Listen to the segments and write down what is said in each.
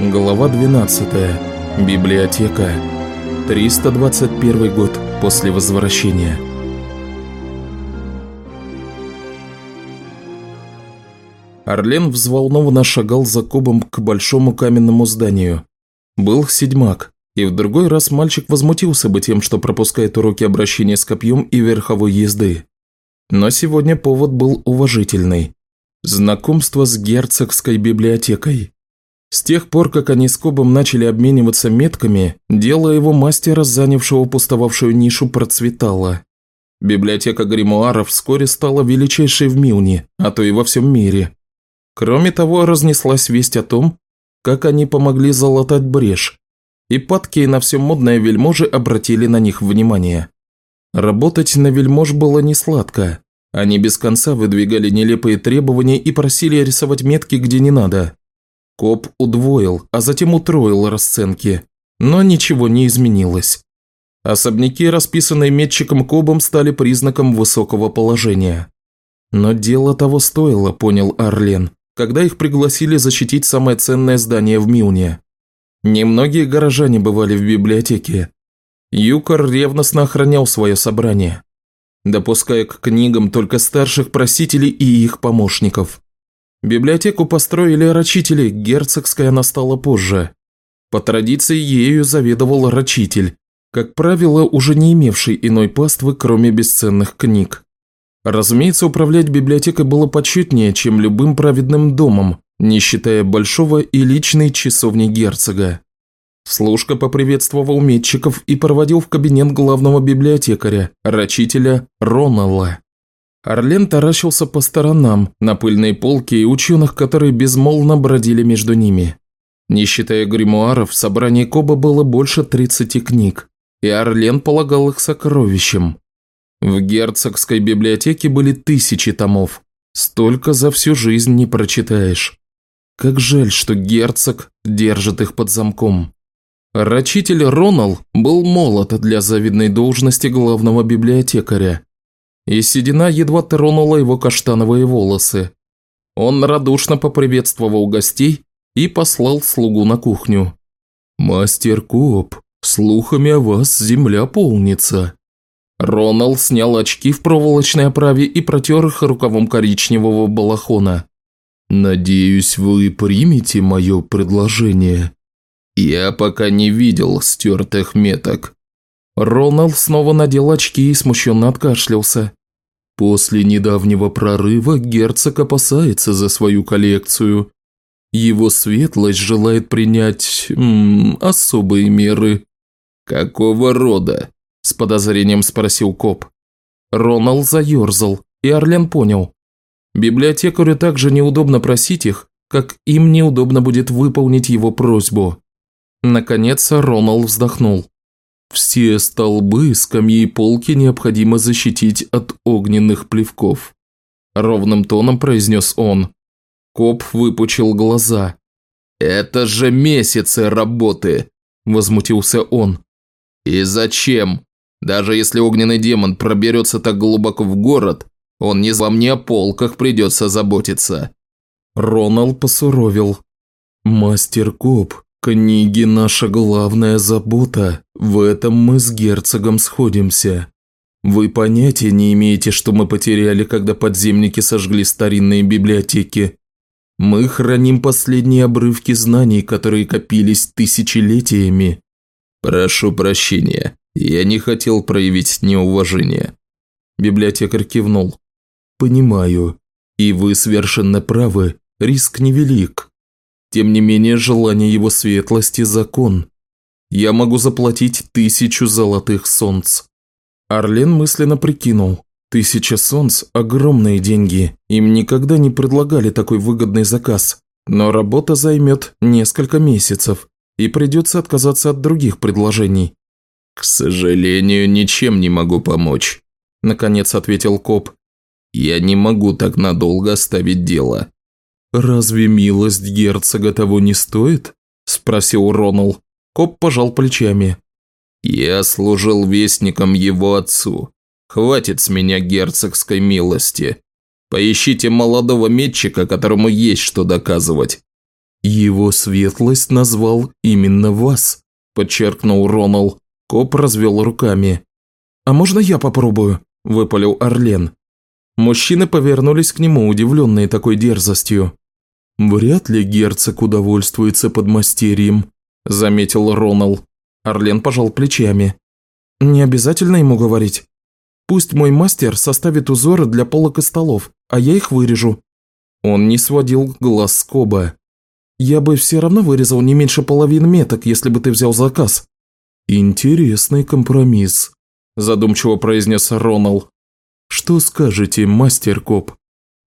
Глава 12. Библиотека. 321 год после возвращения. Орлен взволнованно шагал за Кобом к большому каменному зданию. Был седьмак, и в другой раз мальчик возмутился бы тем, что пропускает уроки обращения с копьем и верховой езды. Но сегодня повод был уважительный. Знакомство с герцогской библиотекой. С тех пор, как они с Кобом начали обмениваться метками, дело его мастера, занявшего пустовавшую нишу, процветало. Библиотека гримуаров вскоре стала величайшей в Милне, а то и во всем мире. Кроме того, разнеслась весть о том, как они помогли залатать брешь, и падкие на все модное вельможи обратили на них внимание. Работать на вельмож было не сладко. Они без конца выдвигали нелепые требования и просили рисовать метки где не надо. Коп удвоил, а затем утроил расценки, но ничего не изменилось. Особняки, расписанные метчиком Кобом, стали признаком высокого положения. Но дело того стоило, понял Арлен, когда их пригласили защитить самое ценное здание в Милне. Немногие горожане бывали в библиотеке. Юкор ревностно охранял свое собрание, допуская к книгам только старших просителей и их помощников. Библиотеку построили рачители, герцогская она стала позже. По традиции ею заведовал рачитель, как правило, уже не имевший иной паствы, кроме бесценных книг. Разумеется, управлять библиотекой было почетнее, чем любым праведным домом, не считая большого и личной часовни герцога. Служка поприветствовал метчиков и проводил в кабинет главного библиотекаря, рачителя Ронала. Орлен таращился по сторонам, на пыльные полки и ученых, которые безмолвно бродили между ними. Не считая гримуаров, в собрании Коба было больше 30 книг, и Орлен полагал их сокровищем. В герцогской библиотеке были тысячи томов. Столько за всю жизнь не прочитаешь. Как жаль, что герцог держит их под замком. Рачитель Ронал был молод для завидной должности главного библиотекаря и седина едва тронула его каштановые волосы. Он радушно поприветствовал гостей и послал слугу на кухню. «Мастер Коп, слухами о вас земля полнится». Ронал снял очки в проволочной оправе и протер их рукавом коричневого балахона. «Надеюсь, вы примете мое предложение?» «Я пока не видел стертых меток». Ронал снова надел очки и смущенно откашлялся. После недавнего прорыва герцог опасается за свою коллекцию. Его светлость желает принять м, особые меры. «Какого рода?» – с подозрением спросил коп. Ронал заерзал, и Орлен понял. Библиотекарю также неудобно просить их, как им неудобно будет выполнить его просьбу. Наконец Ронал вздохнул. Все столбы, скамьи и полки необходимо защитить от огненных плевков. Ровным тоном произнес он. Коп выпучил глаза. «Это же месяцы работы!» – возмутился он. «И зачем? Даже если огненный демон проберется так глубоко в город, он не вам не о полках придется заботиться». Ронал посуровил. «Мастер Коп, Книги – наша главная забота, в этом мы с герцогом сходимся. Вы понятия не имеете, что мы потеряли, когда подземники сожгли старинные библиотеки. Мы храним последние обрывки знаний, которые копились тысячелетиями. Прошу прощения, я не хотел проявить неуважение. Библиотекарь кивнул. Понимаю, и вы совершенно правы, риск невелик. Тем не менее, желание его светлости – закон. Я могу заплатить тысячу золотых солнц. Орлен мысленно прикинул. Тысяча солнц – огромные деньги. Им никогда не предлагали такой выгодный заказ. Но работа займет несколько месяцев, и придется отказаться от других предложений. «К сожалению, ничем не могу помочь», – наконец ответил коп. «Я не могу так надолго оставить дело. «Разве милость герцога того не стоит?» – спросил Ронал. Коп пожал плечами. «Я служил вестником его отцу. Хватит с меня герцогской милости. Поищите молодого метчика, которому есть что доказывать». Его светлость назвал именно вас, подчеркнул Ронал. Коп развел руками. «А можно я попробую?» – выпалил Орлен. Мужчины повернулись к нему, удивленные такой дерзостью. «Вряд ли герцог удовольствуется подмастерьем», – заметил Ронал. Орлен пожал плечами. «Не обязательно ему говорить. Пусть мой мастер составит узоры для полок и столов, а я их вырежу». Он не сводил глаз с Коба. «Я бы все равно вырезал не меньше половины меток, если бы ты взял заказ». «Интересный компромисс», – задумчиво произнес Ронал. «Что скажете, мастер Коп?»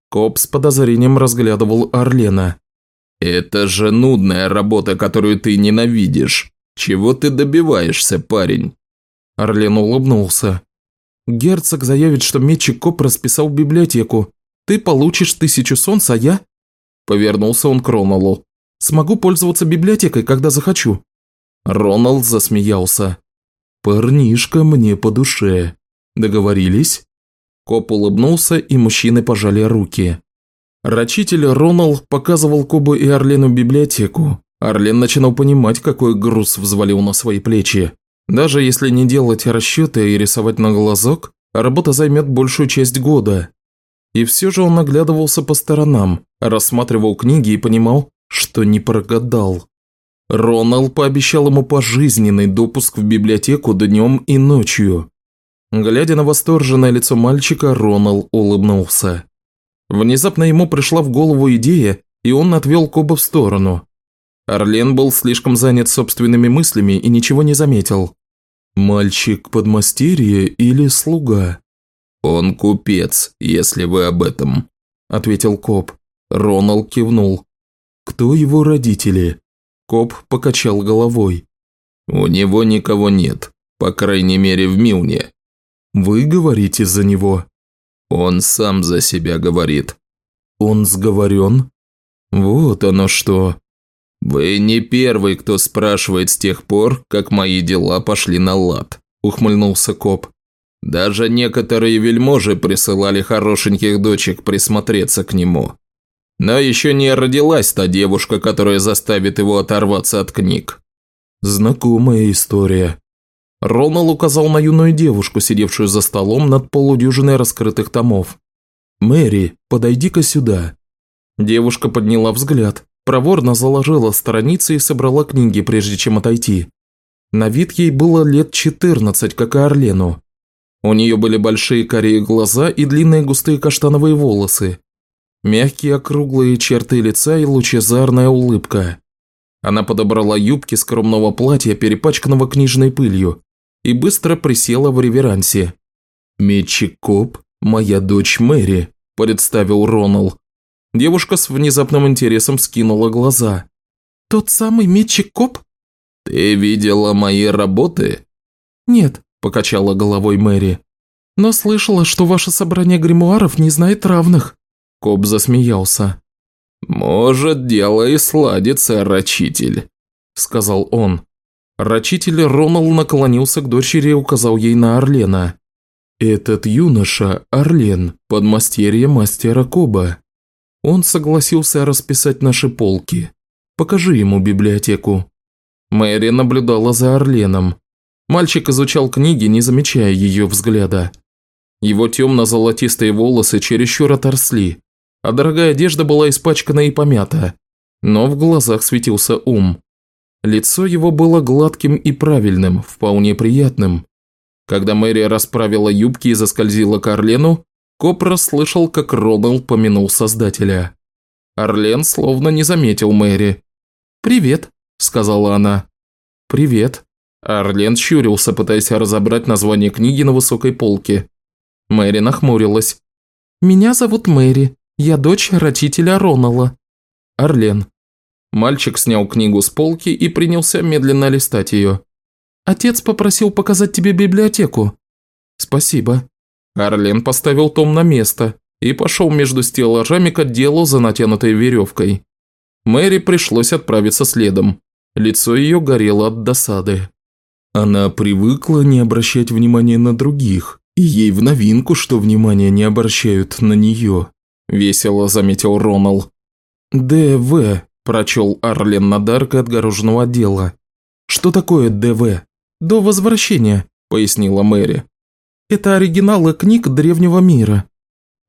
Коп с подозрением разглядывал Орлена. «Это же нудная работа, которую ты ненавидишь. Чего ты добиваешься, парень?» Орлен улыбнулся. «Герцог заявит, что метчик Коп расписал библиотеку. Ты получишь тысячу солнц, а я...» Повернулся он к Роналу. «Смогу пользоваться библиотекой, когда захочу». Роналд засмеялся. «Парнишка мне по душе. Договорились?» Коп улыбнулся, и мужчины пожали руки. Рачитель Ронал показывал Кобу и Орлену библиотеку. Орлен начинал понимать, какой груз взвалил на свои плечи. Даже если не делать расчеты и рисовать на глазок, работа займет большую часть года. И все же он наглядывался по сторонам, рассматривал книги и понимал, что не прогадал. Ронал пообещал ему пожизненный допуск в библиотеку днем и ночью. Глядя на восторженное лицо мальчика, Ронал улыбнулся. Внезапно ему пришла в голову идея, и он отвел Коба в сторону. Орлен был слишком занят собственными мыслями и ничего не заметил. «Мальчик подмастерье или слуга?» «Он купец, если вы об этом», – ответил Коб. Ронал кивнул. «Кто его родители?» Коб покачал головой. «У него никого нет, по крайней мере в Милне. Вы говорите за него?» «Он сам за себя говорит». «Он сговорен?» «Вот оно что». «Вы не первый, кто спрашивает с тех пор, как мои дела пошли на лад», – ухмыльнулся коп. «Даже некоторые вельможи присылали хорошеньких дочек присмотреться к нему. Но еще не родилась та девушка, которая заставит его оторваться от книг». «Знакомая история», Ронал указал на юную девушку, сидевшую за столом над полудюжиной раскрытых томов. «Мэри, подойди-ка сюда». Девушка подняла взгляд, проворно заложила страницы и собрала книги, прежде чем отойти. На вид ей было лет 14, как и Орлену. У нее были большие карие глаза и длинные густые каштановые волосы. Мягкие округлые черты лица и лучезарная улыбка. Она подобрала юбки скромного платья, перепачканного книжной пылью, и быстро присела в реверансе. «Метчик Коп, моя дочь Мэри», – представил Ронал. Девушка с внезапным интересом скинула глаза. «Тот самый Метчик Коп?» «Ты видела мои работы?» «Нет», – покачала головой Мэри. «Но слышала, что ваше собрание гримуаров не знает равных». Коп засмеялся. «Может, дело и сладится, рачитель», – сказал он. Рачитель Ронал наклонился к дочери и указал ей на Орлена. «Этот юноша – Орлен, подмастерье мастера Коба. Он согласился расписать наши полки. Покажи ему библиотеку». Мэри наблюдала за Орленом. Мальчик изучал книги, не замечая ее взгляда. Его темно-золотистые волосы чересчур оторсли, а дорогая одежда была испачкана и помята, но в глазах светился ум. Лицо его было гладким и правильным, вполне приятным. Когда Мэри расправила юбки и заскользила к Орлену, Коп расслышал, как Ронал помянул создателя. Орлен словно не заметил Мэри. «Привет», – сказала она. «Привет». Орлен щурился, пытаясь разобрать название книги на высокой полке. Мэри нахмурилась. «Меня зовут Мэри. Я дочь родителя Ронала». Орлен. Мальчик снял книгу с полки и принялся медленно листать ее. «Отец попросил показать тебе библиотеку». «Спасибо». Арлен поставил том на место и пошел между стеллажами к отделу за натянутой веревкой. Мэри пришлось отправиться следом. Лицо ее горело от досады. Она привыкла не обращать внимания на других, и ей в новинку, что внимание не обращают на нее, весело заметил Ронал. «ДВ», прочел Арлен над аркой отгороженного отдела. «Что такое ДВ?» «До возвращения», – пояснила Мэри. «Это оригиналы книг древнего мира».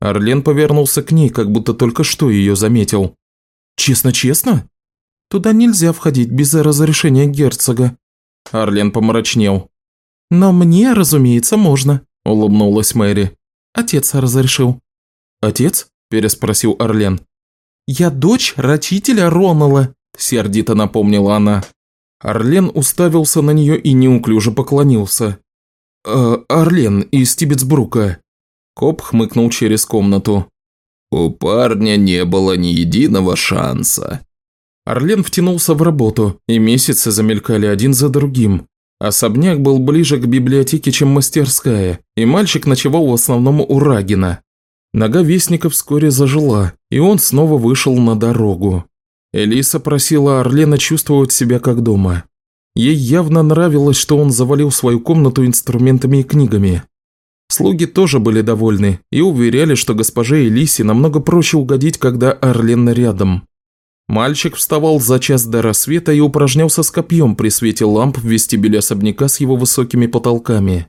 Арлен повернулся к ней, как будто только что ее заметил. «Честно-честно?» «Туда нельзя входить без разрешения герцога». Арлен помрачнел. «Но мне, разумеется, можно», – улыбнулась Мэри. «Отец разрешил». «Отец?» – переспросил Арлен. «Я дочь рачителя Ронала», – сердито напомнила она. Арлен уставился на нее и неуклюже поклонился. «Э, «Арлен из Тибетсбрука». Коп хмыкнул через комнату. «У парня не было ни единого шанса». Арлен втянулся в работу, и месяцы замелькали один за другим. Особняк был ближе к библиотеке, чем мастерская, и мальчик ночевал в основном у Рагина. Нога Вестника вскоре зажила, и он снова вышел на дорогу. Элиса просила Орлена чувствовать себя как дома. Ей явно нравилось, что он завалил свою комнату инструментами и книгами. Слуги тоже были довольны и уверяли, что госпоже Элисе намного проще угодить, когда Орлен рядом. Мальчик вставал за час до рассвета и упражнялся с копьем при свете ламп в вестибюле особняка с его высокими потолками.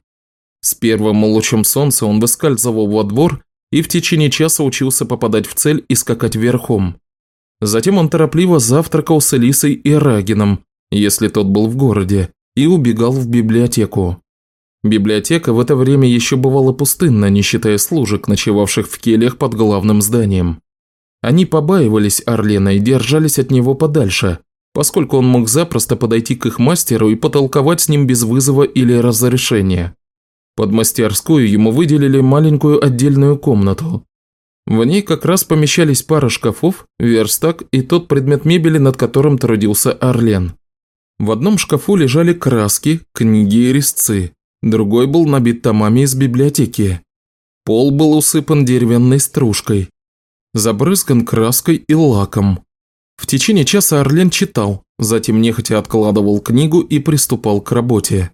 С первым лучом солнца он выскальзывал во двор и в течение часа учился попадать в цель и скакать верхом. Затем он торопливо завтракал с Элисой и Рагином, если тот был в городе, и убегал в библиотеку. Библиотека в это время еще бывала пустынна, не считая служек, ночевавших в кельях под главным зданием. Они побаивались Орлена и держались от него подальше, поскольку он мог запросто подойти к их мастеру и потолковать с ним без вызова или разрешения. Под мастерскую ему выделили маленькую отдельную комнату. В ней как раз помещались пара шкафов, верстак и тот предмет мебели, над которым трудился Орлен. В одном шкафу лежали краски, книги и резцы, другой был набит томами из библиотеки. Пол был усыпан деревянной стружкой, забрызган краской и лаком. В течение часа Орлен читал, затем нехотя откладывал книгу и приступал к работе.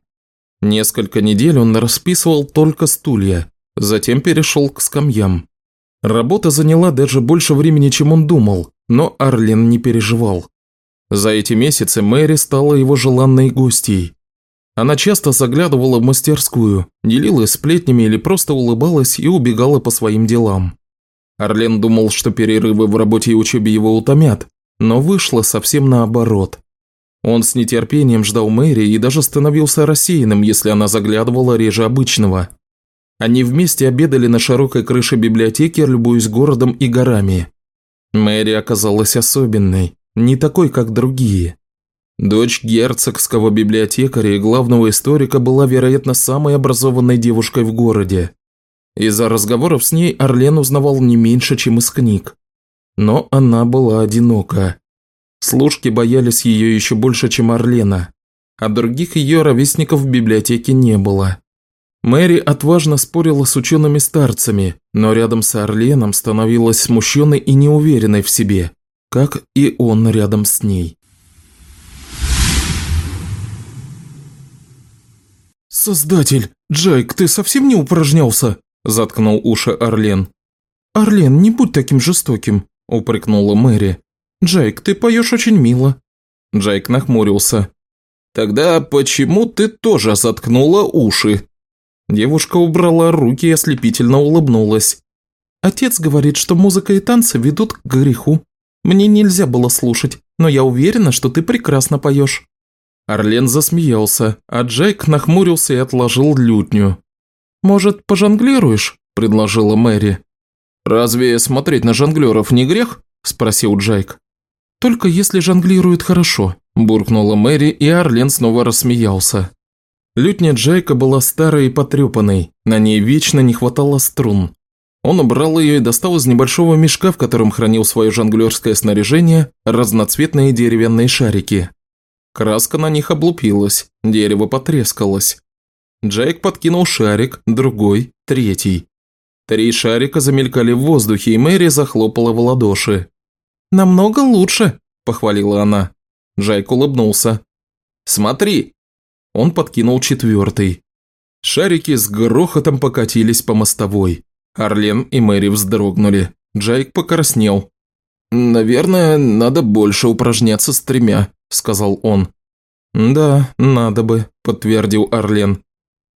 Несколько недель он расписывал только стулья, затем перешел к скамьям. Работа заняла даже больше времени, чем он думал, но Арлен не переживал. За эти месяцы Мэри стала его желанной гостьей. Она часто заглядывала в мастерскую, делилась сплетнями или просто улыбалась и убегала по своим делам. Арлен думал, что перерывы в работе и учебе его утомят, но вышло совсем наоборот. Он с нетерпением ждал Мэри и даже становился рассеянным, если она заглядывала реже обычного. Они вместе обедали на широкой крыше библиотеки, любуясь городом и горами. Мэри оказалась особенной, не такой, как другие. Дочь герцогского библиотекаря и главного историка была, вероятно, самой образованной девушкой в городе. Из-за разговоров с ней Орлен узнавал не меньше, чем из книг. Но она была одинока. Служки боялись ее еще больше, чем Орлена, а других ее ровесников в библиотеке не было. Мэри отважно спорила с учеными-старцами, но рядом с Орленом становилась смущенной и неуверенной в себе, как и он рядом с ней. «Создатель! Джайк, ты совсем не упражнялся?» заткнул уши Орлен. «Орлен, не будь таким жестоким», – упрекнула Мэри. «Джайк, ты поешь очень мило». Джайк нахмурился. «Тогда почему ты тоже заткнула уши?» Девушка убрала руки и ослепительно улыбнулась. «Отец говорит, что музыка и танцы ведут к греху. Мне нельзя было слушать, но я уверена, что ты прекрасно поешь». Орлен засмеялся, а Джайк нахмурился и отложил лютню. «Может, пожонглируешь?» – предложила Мэри. «Разве смотреть на жонглеров не грех?» – спросил Джайк. «Только если жонглируют хорошо», – буркнула Мэри, и Арлен снова рассмеялся. Лютня Джайка была старой и потрепанной, на ней вечно не хватало струн. Он убрал ее и достал из небольшого мешка, в котором хранил свое жонглерское снаряжение, разноцветные деревянные шарики. Краска на них облупилась, дерево потрескалось. Джейк подкинул шарик, другой, третий. Три шарика замелькали в воздухе, и Мэри захлопала в ладоши. «Намного лучше», – похвалила она. Джейк улыбнулся. «Смотри!» Он подкинул четвертый. Шарики с грохотом покатились по мостовой. Арлен и Мэри вздрогнули. Джейк покраснел. «Наверное, надо больше упражняться с тремя», – сказал он. «Да, надо бы», – подтвердил Орлен.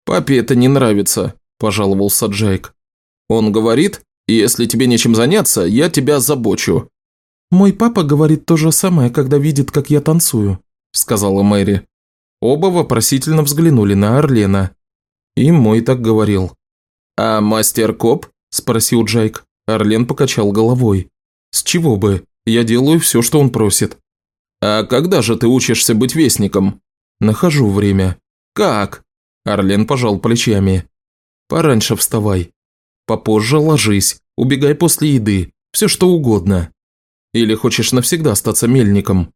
«Папе это не нравится», – пожаловался Джейк. «Он говорит, если тебе нечем заняться, я тебя забочу». «Мой папа говорит то же самое, когда видит, как я танцую», – сказала Мэри. Оба вопросительно взглянули на Орлена. И мой так говорил. «А мастер Коп?» – спросил Джайк. Орлен покачал головой. «С чего бы? Я делаю все, что он просит». «А когда же ты учишься быть вестником?» «Нахожу время». «Как?» Орлен пожал плечами. «Пораньше вставай. Попозже ложись, убегай после еды, все что угодно. Или хочешь навсегда остаться мельником?»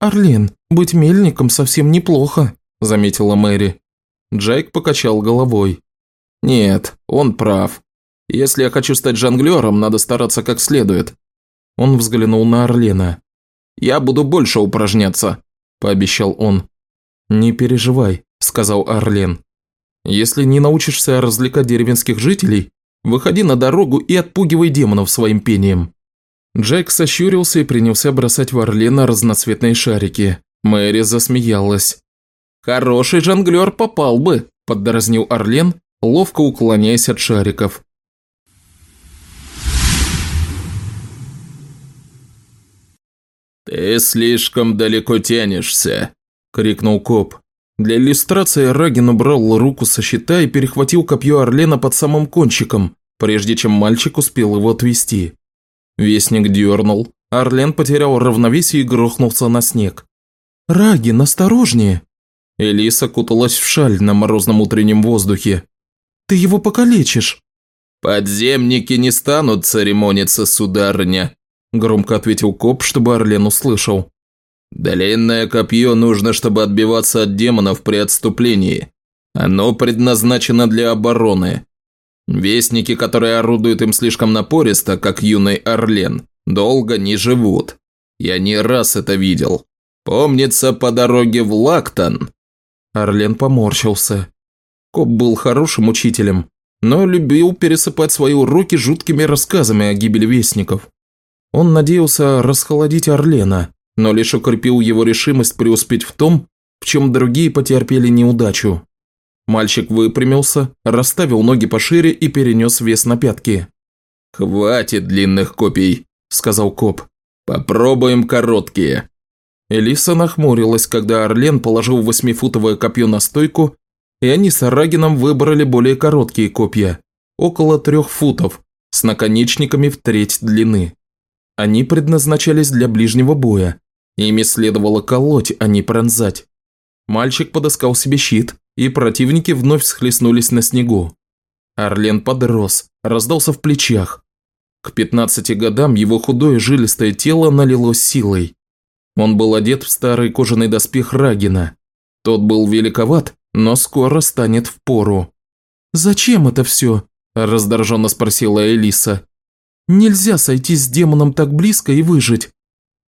«Орлен, быть мельником совсем неплохо», – заметила Мэри. Джайк покачал головой. «Нет, он прав. Если я хочу стать жонглером, надо стараться как следует». Он взглянул на Орлена. «Я буду больше упражняться», – пообещал он. «Не переживай», – сказал Орлен. «Если не научишься развлекать деревенских жителей, выходи на дорогу и отпугивай демонов своим пением». Джек сощурился и принялся бросать в Орлена разноцветные шарики. Мэри засмеялась. «Хороший жонглер попал бы», – поддразнил Орлен, ловко уклоняясь от шариков. «Ты слишком далеко тянешься», – крикнул коп. Для иллюстрации Рагин убрал руку со щита и перехватил копье Орлена под самым кончиком, прежде чем мальчик успел его отвести. Вестник дернул, Орлен потерял равновесие и грохнулся на снег. «Рагин, осторожнее!» Элиса куталась в шаль на морозном утреннем воздухе. «Ты его покалечишь!» «Подземники не станут церемониться, сударыня», громко ответил коп, чтобы Орлен услышал. «Длинное копье нужно, чтобы отбиваться от демонов при отступлении. Оно предназначено для обороны. Вестники, которые орудуют им слишком напористо, как юный Орлен, долго не живут. Я не раз это видел. Помнится, по дороге в Лактон». Орлен поморщился. Коп был хорошим учителем, но любил пересыпать свои уроки жуткими рассказами о гибели вестников. Он надеялся расхолодить Орлена, но лишь укрепил его решимость преуспеть в том, в чем другие потерпели неудачу. Мальчик выпрямился, расставил ноги пошире и перенес вес на пятки. «Хватит длинных копий», – сказал коп. «Попробуем короткие». Элиса нахмурилась, когда Орлен положил восьмифутовое копье на стойку, и они с Арагином выбрали более короткие копья, около трех футов, с наконечниками в треть длины. Они предназначались для ближнего боя. Ими следовало колоть, а не пронзать. Мальчик подыскал себе щит, и противники вновь схлестнулись на снегу. Орлен подрос, раздался в плечах. К 15 годам его худое жилистое тело налилось силой. Он был одет в старый кожаный доспех Рагина. Тот был великоват, но скоро станет в пору. «Зачем это все?» – раздраженно спросила Элиса. Нельзя сойти с демоном так близко и выжить».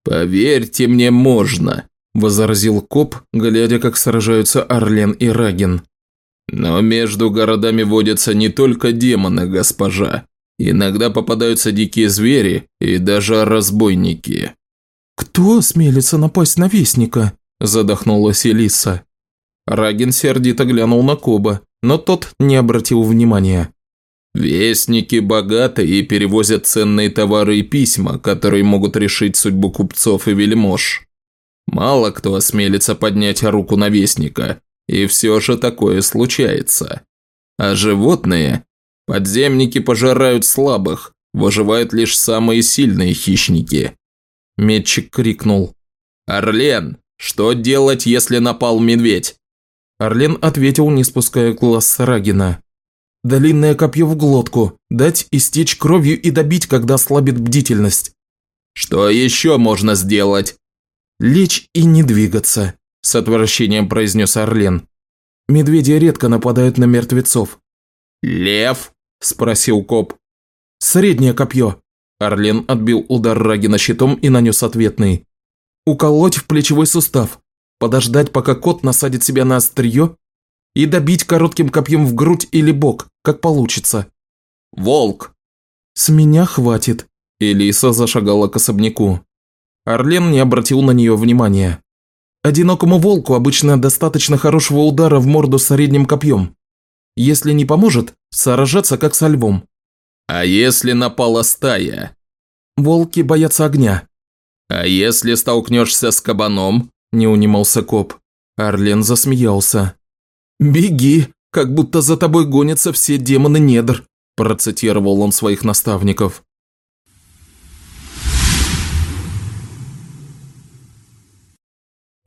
«Поверьте мне, можно», – возразил коп, глядя, как сражаются Орлен и Раген. «Но между городами водятся не только демоны, госпожа. Иногда попадаются дикие звери и даже разбойники». «Кто осмелится напасть на Вестника?» – задохнулась Элиса. Раген сердито глянул на Коба, но тот не обратил внимания. Вестники богаты и перевозят ценные товары и письма, которые могут решить судьбу купцов и вельмож. Мало кто осмелится поднять руку на вестника, и все же такое случается. А животные? Подземники пожирают слабых, выживают лишь самые сильные хищники. Метчик крикнул. «Орлен, что делать, если напал медведь?» Орлен ответил, не спуская глаз с Рагина. Длинное копье в глотку, дать истечь кровью и добить, когда ослабит бдительность. Что еще можно сделать? Лечь и не двигаться, с отвращением произнес Орлен. Медведи редко нападают на мертвецов. Лев? Спросил коп. Среднее копье. Орлен отбил удар Рагина щитом и нанес ответный. Уколоть в плечевой сустав. Подождать, пока кот насадит себя на острие и добить коротким копьем в грудь или бок, как получится. Волк. С меня хватит. Элиса зашагала к особняку. Орлен не обратил на нее внимания. Одинокому волку обычно достаточно хорошего удара в морду средним копьем. Если не поможет, сражаться как со львом. А если напала стая? Волки боятся огня. А если столкнешься с кабаном? Не унимался коп. Орлен засмеялся. «Беги, как будто за тобой гонятся все демоны недр», процитировал он своих наставников.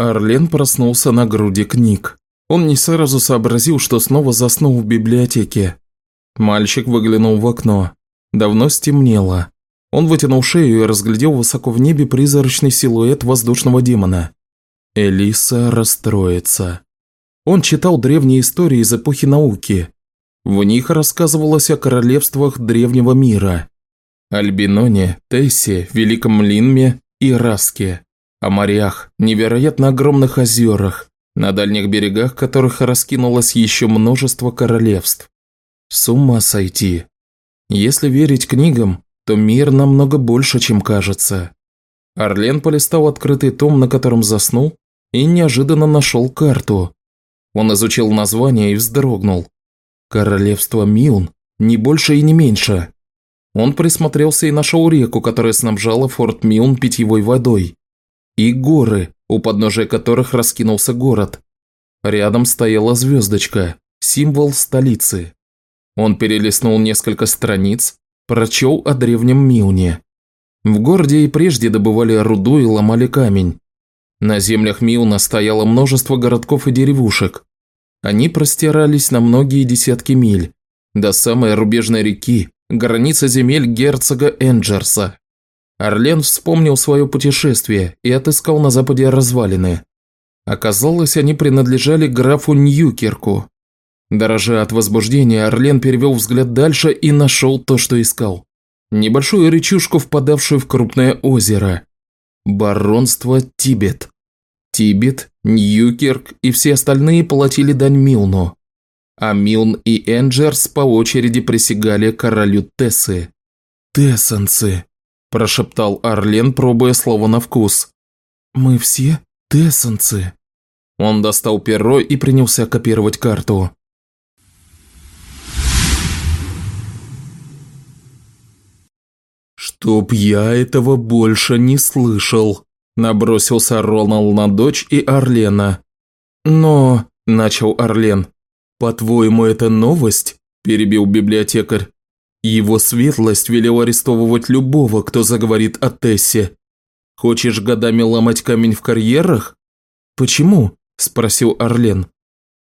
Орлен проснулся на груди книг. Он не сразу сообразил, что снова заснул в библиотеке. Мальчик выглянул в окно. Давно стемнело. Он вытянул шею и разглядел высоко в небе призрачный силуэт воздушного демона. Элиса расстроится. Он читал древние истории из эпохи науки. В них рассказывалось о королевствах древнего мира. Альбиноне, Тессе, Великом Линме и Раске о морях, невероятно огромных озерах, на дальних берегах которых раскинулось еще множество королевств. С ума сойти. Если верить книгам, то мир намного больше, чем кажется. Орлен полистал открытый том, на котором заснул, и неожиданно нашел карту. Он изучил название и вздрогнул. Королевство Миун, не больше и не меньше. Он присмотрелся и нашел реку, которая снабжала форт Миун питьевой водой и горы, у подножия которых раскинулся город. Рядом стояла звездочка, символ столицы. Он перелистнул несколько страниц, прочел о древнем Миуне. В городе и прежде добывали руду и ломали камень. На землях Миуна стояло множество городков и деревушек. Они простирались на многие десятки миль, до самой рубежной реки, границы земель герцога Энджерса. Орлен вспомнил свое путешествие и отыскал на западе развалины. Оказалось, они принадлежали графу Ньюкерку. Дорожа от возбуждения, Орлен перевел взгляд дальше и нашел то, что искал. Небольшую речушку, впадавшую в крупное озеро. Баронство Тибет. Тибет, Ньюкерк и все остальные платили дань Милну. А Милн и Энджерс по очереди присягали королю Тессы. Тессанцы прошептал Орлен, пробуя слово на вкус. «Мы все тессанцы». Он достал перо и принялся копировать карту. «Чтоб я этого больше не слышал», – набросился Роналд на дочь и Орлена. «Но», – начал Орлен, – «по-твоему, это новость?» – перебил библиотекарь. Его светлость велел арестовывать любого, кто заговорит о Тессе. Хочешь годами ломать камень в карьерах? Почему? Спросил Орлен.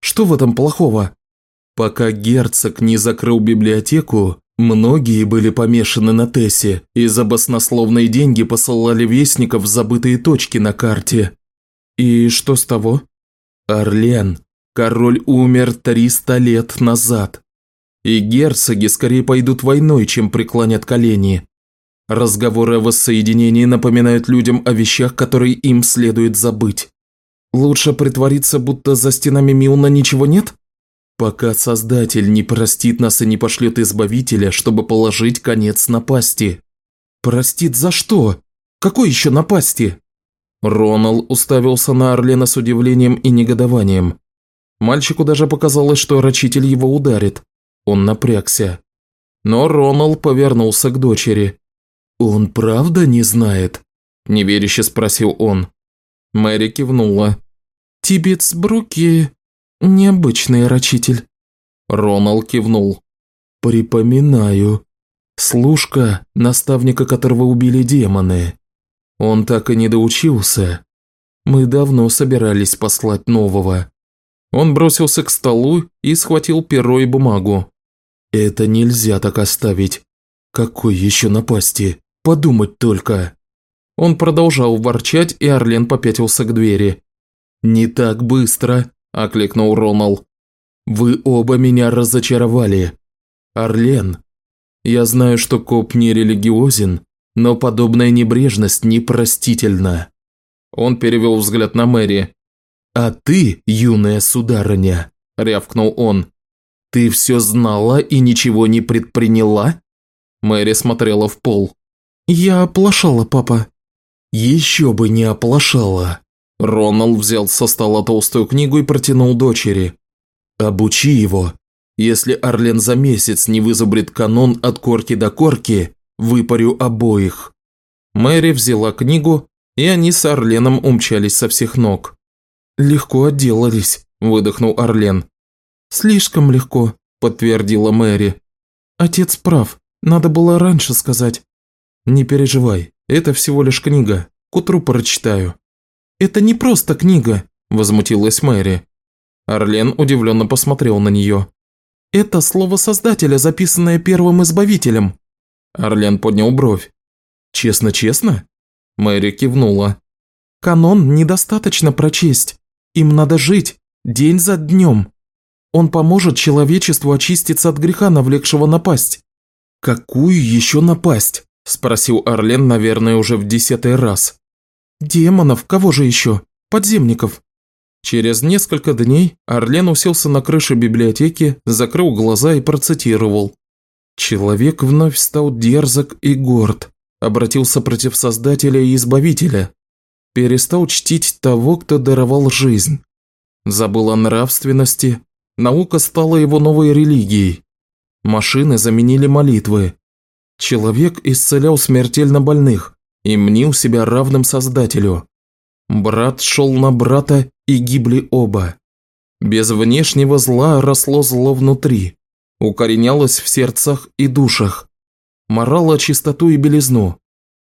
Что в этом плохого? Пока герцог не закрыл библиотеку, многие были помешаны на Тессе и за баснословные деньги посылали вестников в забытые точки на карте. И что с того? Орлен, король умер 300 лет назад. И герцоги скорее пойдут войной, чем преклонят колени. Разговоры о воссоединении напоминают людям о вещах, которые им следует забыть. Лучше притвориться, будто за стенами Миуна ничего нет? Пока Создатель не простит нас и не пошлет Избавителя, чтобы положить конец напасти. Простит за что? Какой еще напасти? Ронал уставился на Орлена с удивлением и негодованием. Мальчику даже показалось, что рачитель его ударит. Он напрягся. Но Ронал повернулся к дочери. «Он правда не знает?» – неверяще спросил он. Мэри кивнула. «Тибетсбруки – необычный рачитель». Ронал кивнул. «Припоминаю. Служка, наставника которого убили демоны. Он так и не доучился. Мы давно собирались послать нового. Он бросился к столу и схватил перо и бумагу. «Это нельзя так оставить. Какой еще напасти? Подумать только!» Он продолжал ворчать, и Орлен попятился к двери. «Не так быстро!» – окликнул Ронал. «Вы оба меня разочаровали. Орлен, я знаю, что коп не религиозен, но подобная небрежность непростительна». Он перевел взгляд на Мэри. «А ты, юная сударыня», – рявкнул он, – «ты все знала и ничего не предприняла?» Мэри смотрела в пол. «Я оплошала, папа». «Еще бы не оплошала». Роналд взял со стола толстую книгу и протянул дочери. «Обучи его. Если Арлен за месяц не вызубрит канон от корки до корки, выпарю обоих». Мэри взяла книгу, и они с Орленом умчались со всех ног. «Легко отделались», – выдохнул Орлен. «Слишком легко», – подтвердила Мэри. «Отец прав, надо было раньше сказать». «Не переживай, это всего лишь книга, к утру прочитаю». «Это не просто книга», – возмутилась Мэри. Орлен удивленно посмотрел на нее. «Это слово Создателя, записанное первым Избавителем». Орлен поднял бровь. «Честно-честно?» Мэри кивнула. «Канон недостаточно прочесть. Им надо жить, день за днем. Он поможет человечеству очиститься от греха, навлекшего напасть». «Какую еще напасть?» – спросил Орлен, наверное, уже в десятый раз. «Демонов, кого же еще? Подземников». Через несколько дней Орлен уселся на крыше библиотеки, закрыл глаза и процитировал. «Человек вновь стал дерзок и горд, обратился против Создателя и Избавителя, перестал чтить того, кто даровал жизнь, забыл о нравственности, наука стала его новой религией, машины заменили молитвы, человек исцелял смертельно больных и мнил себя равным Создателю, брат шел на брата и гибли оба. Без внешнего зла росло зло внутри, укоренялось в сердцах и душах, морала чистоту и белизну.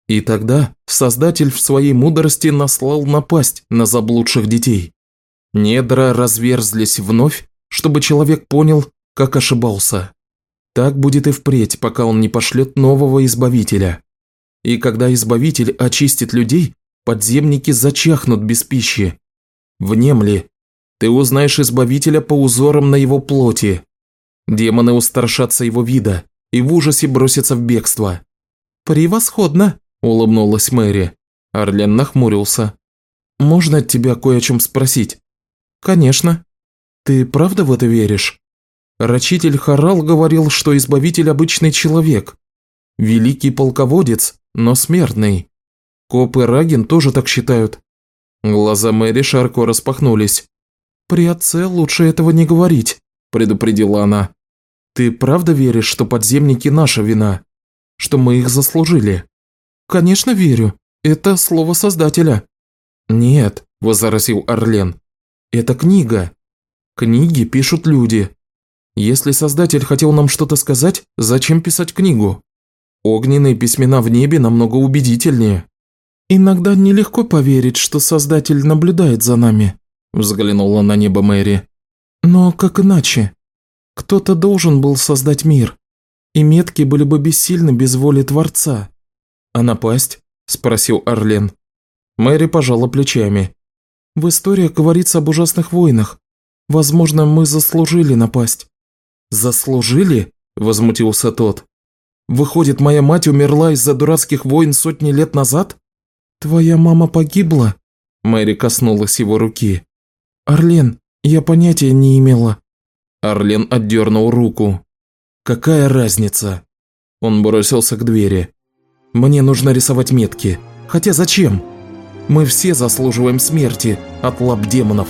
И тогда Создатель в своей мудрости наслал напасть на заблудших детей. Недра разверзлись вновь, чтобы человек понял, как ошибался. Так будет и впредь, пока он не пошлет нового Избавителя. И когда Избавитель очистит людей, подземники зачахнут без пищи. Внемли, ты узнаешь Избавителя по узорам на его плоти. Демоны устрашатся его вида, и в ужасе бросится в бегство. «Превосходно!» – улыбнулась Мэри. Орлен нахмурился. «Можно тебя кое о чем спросить?» «Конечно. Ты правда в это веришь?» Рачитель Харал говорил, что Избавитель – обычный человек. Великий полководец, но смертный. Коп и Рагин тоже так считают. Глаза Мэри широко распахнулись. «При отце лучше этого не говорить», – предупредила она. Ты правда веришь, что подземники наша вина? Что мы их заслужили? Конечно верю. Это слово Создателя. Нет, возразил Орлен. Это книга. Книги пишут люди. Если Создатель хотел нам что-то сказать, зачем писать книгу? Огненные письмена в небе намного убедительнее. Иногда нелегко поверить, что Создатель наблюдает за нами, взглянула на небо Мэри. Но как иначе? Кто-то должен был создать мир, и метки были бы бессильны без воли Творца. «А напасть?» – спросил Орлен. Мэри пожала плечами. «В историях говорится об ужасных войнах. Возможно, мы заслужили напасть». «Заслужили?» – возмутился тот. «Выходит, моя мать умерла из-за дурацких войн сотни лет назад?» «Твоя мама погибла?» Мэри коснулась его руки. «Орлен, я понятия не имела. Орлен отдернул руку. «Какая разница?» Он бросился к двери. «Мне нужно рисовать метки. Хотя зачем? Мы все заслуживаем смерти от лап демонов».